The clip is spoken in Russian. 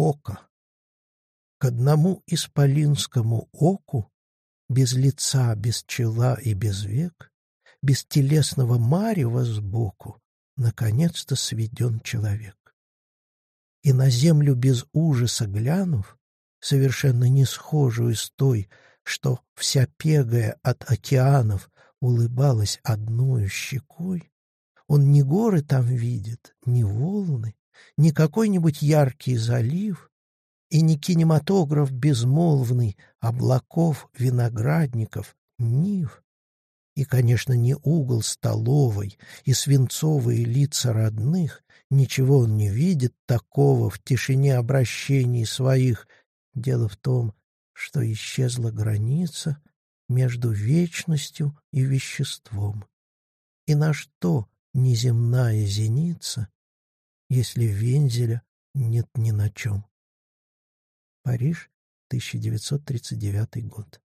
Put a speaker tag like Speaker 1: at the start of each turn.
Speaker 1: око. К одному исполинскому оку, без лица, без чела и без век, без телесного марева сбоку, наконец-то сведен человек. И на землю без ужаса глянув, совершенно не схожую с той, что вся пегая от океанов улыбалась одной щекой, он ни горы там видит, ни волны, ни какой-нибудь яркий залив, и не кинематограф безмолвный облаков, виноградников, нив, и, конечно, не угол столовой и свинцовые лица родных, ничего он не видит такого в тишине обращений своих. Дело в том, что исчезла граница между вечностью и веществом. И на что неземная зеница, если вензеля нет ни на чем? Париж, 1939 год.